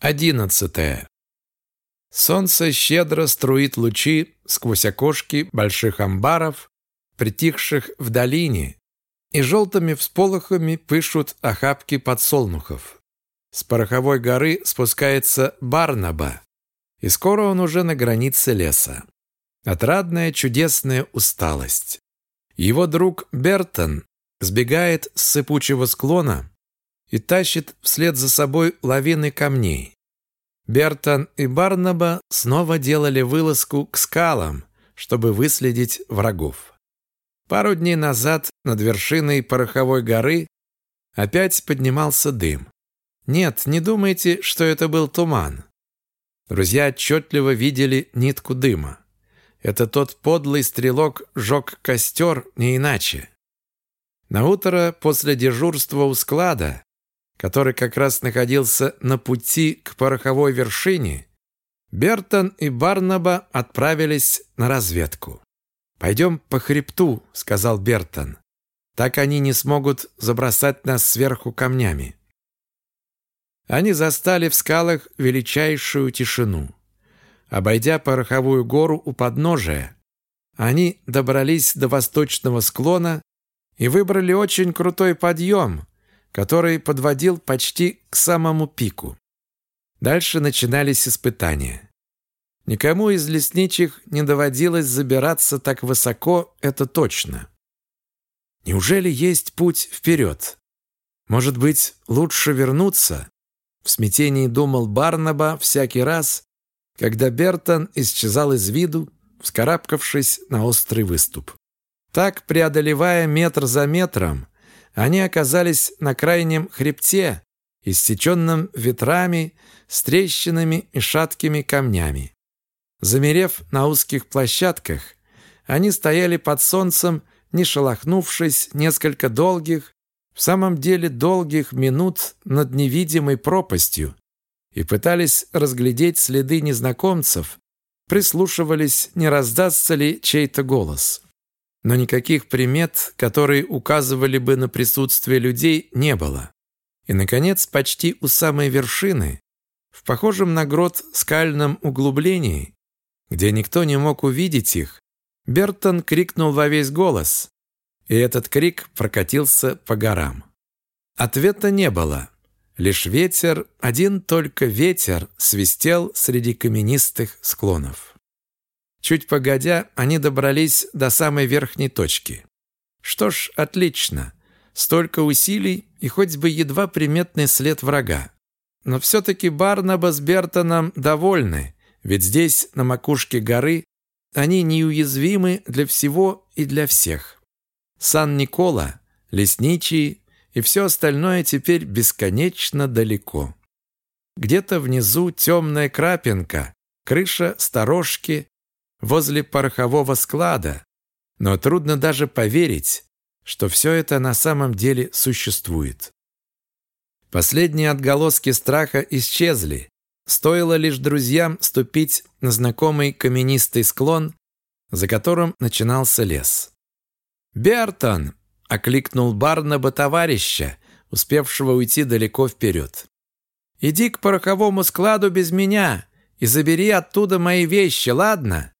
Одиннадцатое. Солнце щедро струит лучи сквозь окошки больших амбаров, притихших в долине, и желтыми всполохами пышут охапки подсолнухов. С пороховой горы спускается Барнаба, и скоро он уже на границе леса. Отрадная чудесная усталость. Его друг Бертон сбегает с сыпучего склона и тащит вслед за собой лавины камней. Бертон и Барнаба снова делали вылазку к скалам, чтобы выследить врагов. Пару дней назад над вершиной пороховой горы опять поднимался дым. Нет, не думайте, что это был туман. Друзья отчетливо видели нитку дыма. Это тот подлый стрелок жег костер не иначе. На утро после дежурства у склада который как раз находился на пути к пороховой вершине, Бертон и Барнаба отправились на разведку. «Пойдем по хребту», — сказал Бертон. «Так они не смогут забросать нас сверху камнями». Они застали в скалах величайшую тишину. Обойдя пороховую гору у подножия, они добрались до восточного склона и выбрали очень крутой подъем, который подводил почти к самому пику. Дальше начинались испытания. Никому из лесничих не доводилось забираться так высоко, это точно. Неужели есть путь вперед? Может быть, лучше вернуться? В смятении думал Барнаба всякий раз, когда Бертон исчезал из виду, вскарабкавшись на острый выступ. Так, преодолевая метр за метром, они оказались на крайнем хребте, иссеченном ветрами, с трещинами и шаткими камнями. Замерев на узких площадках, они стояли под солнцем, не шелохнувшись несколько долгих, в самом деле долгих минут над невидимой пропастью и пытались разглядеть следы незнакомцев, прислушивались, не раздастся ли чей-то голос но никаких примет, которые указывали бы на присутствие людей, не было. И, наконец, почти у самой вершины, в похожем на грот скальном углублении, где никто не мог увидеть их, Бертон крикнул во весь голос, и этот крик прокатился по горам. Ответа не было. Лишь ветер, один только ветер, свистел среди каменистых склонов. Чуть погодя, они добрались до самой верхней точки. Что ж, отлично. Столько усилий и хоть бы едва приметный след врага. Но все-таки Барнаба с Бертоном довольны, ведь здесь, на макушке горы, они неуязвимы для всего и для всех. Сан-Никола, лесничий и все остальное теперь бесконечно далеко. Где-то внизу темная крапинка, крыша сторожки, возле порохового склада, но трудно даже поверить, что все это на самом деле существует. Последние отголоски страха исчезли. Стоило лишь друзьям ступить на знакомый каменистый склон, за которым начинался лес. «Бертон!» — окликнул Барнаба товарища, успевшего уйти далеко вперед. «Иди к пороховому складу без меня и забери оттуда мои вещи, ладно?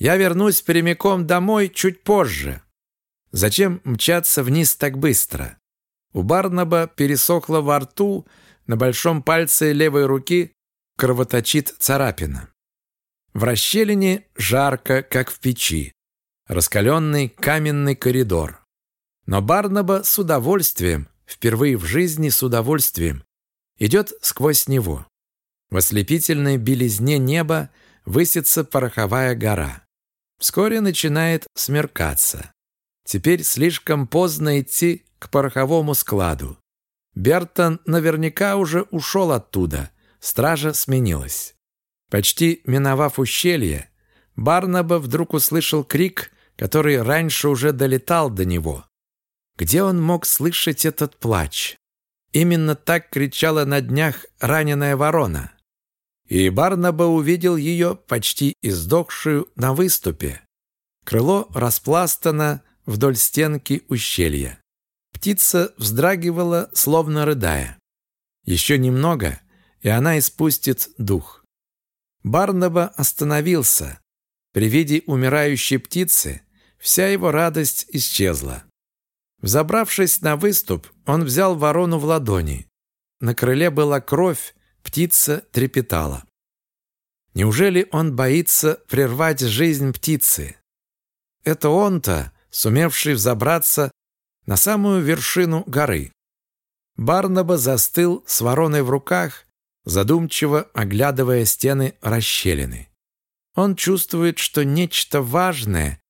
Я вернусь прямиком домой чуть позже. Зачем мчаться вниз так быстро? У Барнаба пересохло во рту, на большом пальце левой руки кровоточит царапина. В расщелине жарко, как в печи. Раскаленный каменный коридор. Но Барнаба с удовольствием, впервые в жизни с удовольствием, идет сквозь него. В ослепительной белизне неба высится пороховая гора. Вскоре начинает смеркаться. Теперь слишком поздно идти к пороховому складу. Бертон наверняка уже ушел оттуда. Стража сменилась. Почти миновав ущелье, Барнаба вдруг услышал крик, который раньше уже долетал до него. Где он мог слышать этот плач? Именно так кричала на днях раненая ворона и Барнаба увидел ее почти издохшую на выступе. Крыло распластано вдоль стенки ущелья. Птица вздрагивала, словно рыдая. Еще немного, и она испустит дух. Барнаба остановился. При виде умирающей птицы вся его радость исчезла. Взобравшись на выступ, он взял ворону в ладони. На крыле была кровь, птица трепетала. Неужели он боится прервать жизнь птицы? Это он-то, сумевший взобраться на самую вершину горы. Барнаба застыл с вороной в руках, задумчиво оглядывая стены расщелины. Он чувствует, что нечто важное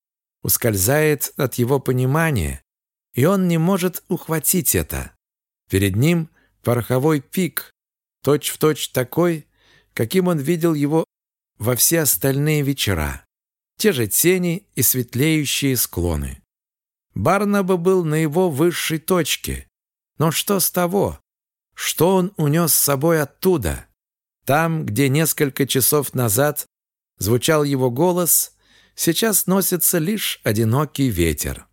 ускользает от его понимания, и он не может ухватить это. Перед ним пороховой пик, точь-в-точь точь такой, каким он видел его во все остальные вечера. Те же тени и светлеющие склоны. Барнаба был на его высшей точке. Но что с того? Что он унес с собой оттуда? Там, где несколько часов назад звучал его голос, сейчас носится лишь одинокий ветер.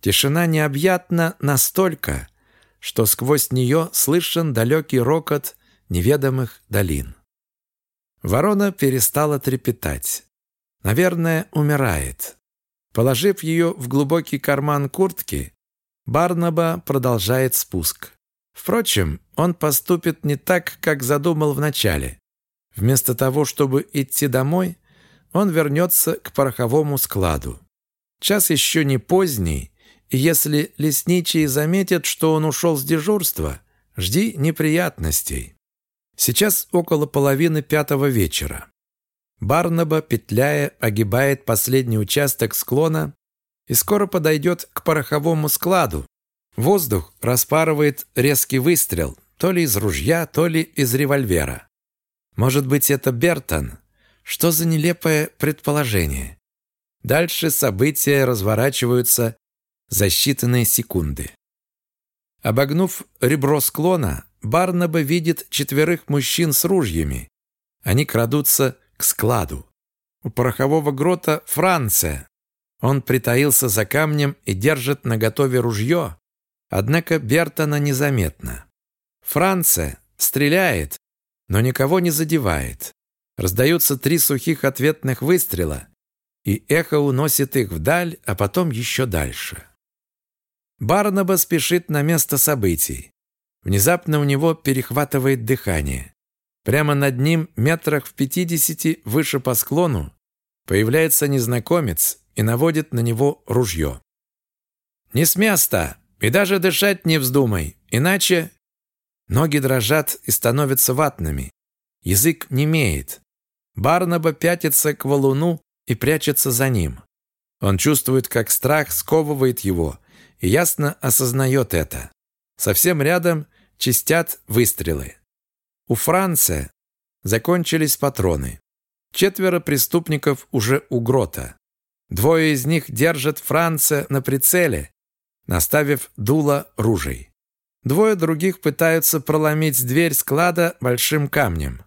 Тишина необъятна настолько, что сквозь нее слышен далекий рокот неведомых долин. Ворона перестала трепетать. Наверное, умирает. Положив ее в глубокий карман куртки, Барнаба продолжает спуск. Впрочем, он поступит не так, как задумал вначале. Вместо того, чтобы идти домой, он вернется к пороховому складу. Час еще не поздний, и если лесничие заметят, что он ушел с дежурства, жди неприятностей. Сейчас около половины пятого вечера. Барнаба, петляя, огибает последний участок склона и скоро подойдет к пороховому складу. Воздух распарывает резкий выстрел, то ли из ружья, то ли из револьвера. Может быть, это Бертон? Что за нелепое предположение? Дальше события разворачиваются за считанные секунды. Обогнув ребро склона, Барнаба видит четверых мужчин с ружьями. Они крадутся к складу. У порохового грота Франция. Он притаился за камнем и держит наготове ружье, однако Бертона незаметно. Франция стреляет, но никого не задевает. Раздаются три сухих ответных выстрела, и эхо уносит их вдаль, а потом еще дальше. Барнаба спешит на место событий. Внезапно у него перехватывает дыхание. Прямо над ним, метрах в пятидесяти выше по склону, появляется незнакомец и наводит на него ружье. «Не с места! И даже дышать не вздумай, иначе...» Ноги дрожат и становятся ватными. Язык немеет. Барнаба пятится к валуну и прячется за ним. Он чувствует, как страх сковывает его, и ясно осознает это. Совсем рядом чистят выстрелы. У Франца закончились патроны. Четверо преступников уже у грота. Двое из них держат Франца на прицеле, наставив дуло ружей. Двое других пытаются проломить дверь склада большим камнем.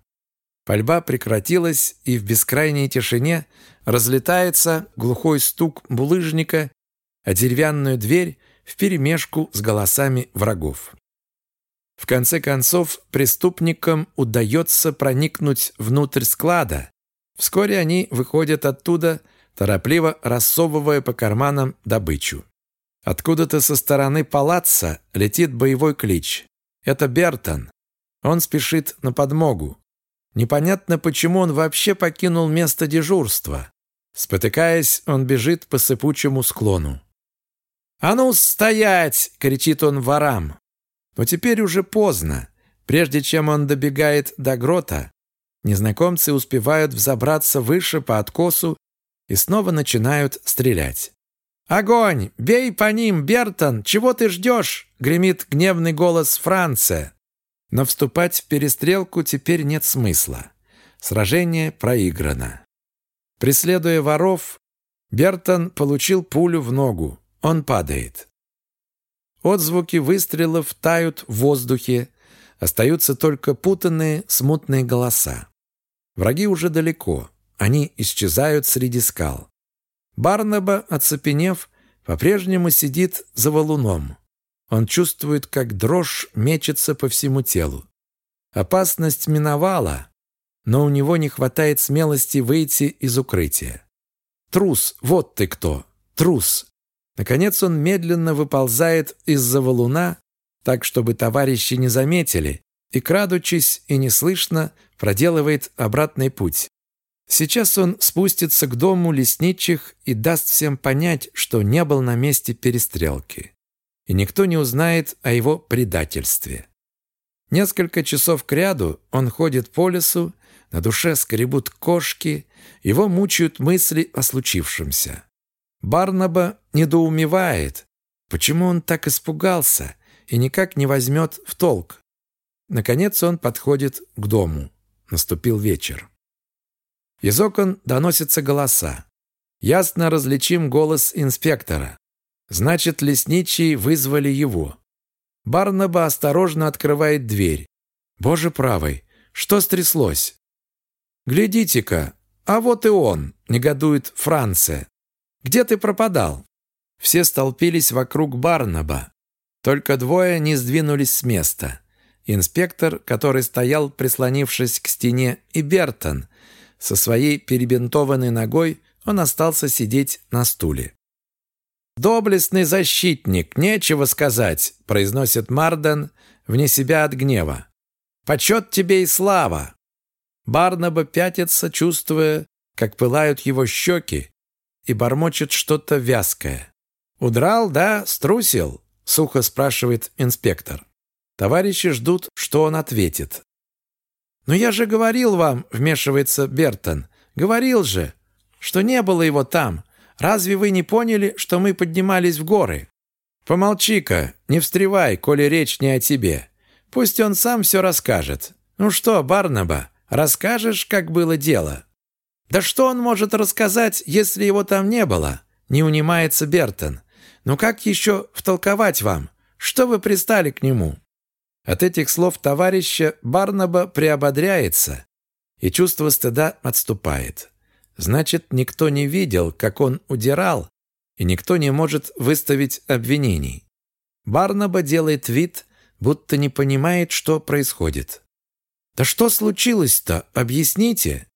Пальба прекратилась, и в бескрайней тишине разлетается глухой стук булыжника, а деревянную дверь вперемешку с голосами врагов. В конце концов, преступникам удается проникнуть внутрь склада. Вскоре они выходят оттуда, торопливо рассовывая по карманам добычу. Откуда-то со стороны палаца летит боевой клич. Это Бертон. Он спешит на подмогу. Непонятно, почему он вообще покинул место дежурства. Спотыкаясь, он бежит по сыпучему склону. «А ну, стоять!» — кричит он ворам. Но теперь уже поздно. Прежде чем он добегает до грота, незнакомцы успевают взобраться выше по откосу и снова начинают стрелять. «Огонь! Бей по ним, Бертон! Чего ты ждешь?» — гремит гневный голос Франция. Но вступать в перестрелку теперь нет смысла. Сражение проиграно. Преследуя воров, Бертон получил пулю в ногу. Он падает. Отзвуки выстрелов тают в воздухе, остаются только путанные, смутные голоса. Враги уже далеко, они исчезают среди скал. Барнаба, оцепенев, по-прежнему сидит за валуном. Он чувствует, как дрожь мечется по всему телу. Опасность миновала, но у него не хватает смелости выйти из укрытия. Трус, вот ты кто, трус. Наконец он медленно выползает из-за валуна, так, чтобы товарищи не заметили, и, крадучись и неслышно, проделывает обратный путь. Сейчас он спустится к дому лесничих и даст всем понять, что не был на месте перестрелки. И никто не узнает о его предательстве. Несколько часов кряду он ходит по лесу, на душе скребут кошки, его мучают мысли о случившемся. Барнаба недоумевает, почему он так испугался и никак не возьмет в толк. Наконец он подходит к дому. Наступил вечер. Из окон доносятся голоса. Ясно различим голос инспектора. Значит, лесничие вызвали его. Барнаба осторожно открывает дверь. Боже правый, что стряслось? Глядите-ка, а вот и он, негодует Франция. Где ты пропадал? Все столпились вокруг Барнаба. Только двое не сдвинулись с места. Инспектор, который стоял, прислонившись к стене, и Бертон. Со своей перебинтованной ногой он остался сидеть на стуле. «Доблестный защитник, нечего сказать», – произносит Марден вне себя от гнева. «Почет тебе и слава!» Барнаба пятится, чувствуя, как пылают его щеки, и бормочет что-то вязкое. «Удрал, да? Струсил?» — сухо спрашивает инспектор. Товарищи ждут, что он ответит. «Но я же говорил вам», — вмешивается Бертон, — «говорил же, что не было его там. Разве вы не поняли, что мы поднимались в горы?» «Помолчи-ка, не встревай, коли речь не о тебе. Пусть он сам все расскажет. Ну что, Барнаба, Расскажешь, как было дело?» «Да что он может рассказать, если его там не было?» Не унимается Бертон. «Ну как еще втолковать вам? Что вы пристали к нему?» От этих слов товарища Барнаба приободряется, и чувство стыда отступает. Значит, никто не видел, как он удирал, и никто не может выставить обвинений. Барнаба делает вид, будто не понимает, что происходит. «Да что случилось-то? Объясните!»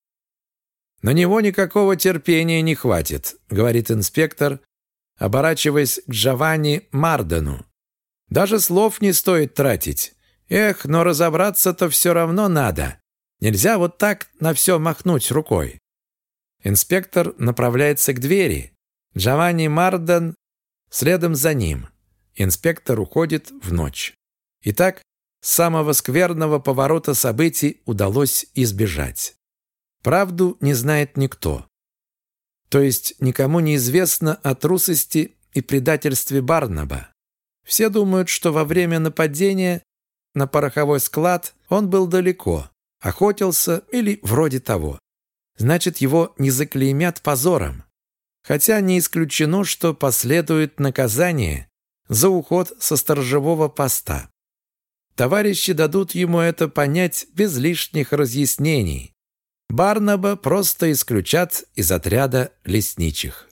«На него никакого терпения не хватит», — говорит инспектор, оборачиваясь к Джованни Мардену. «Даже слов не стоит тратить. Эх, но разобраться-то все равно надо. Нельзя вот так на все махнуть рукой». Инспектор направляется к двери. Джованни Марден следом за ним. Инспектор уходит в ночь. Итак, Самого скверного поворота событий удалось избежать. Правду не знает никто. То есть никому не известно о трусости и предательстве Барнаба. Все думают, что во время нападения на пороховой склад он был далеко, охотился или вроде того. Значит, его не заклеймят позором. Хотя не исключено, что последует наказание за уход со сторожевого поста. Товарищи дадут ему это понять без лишних разъяснений. Барнаба просто исключат из отряда лесничих.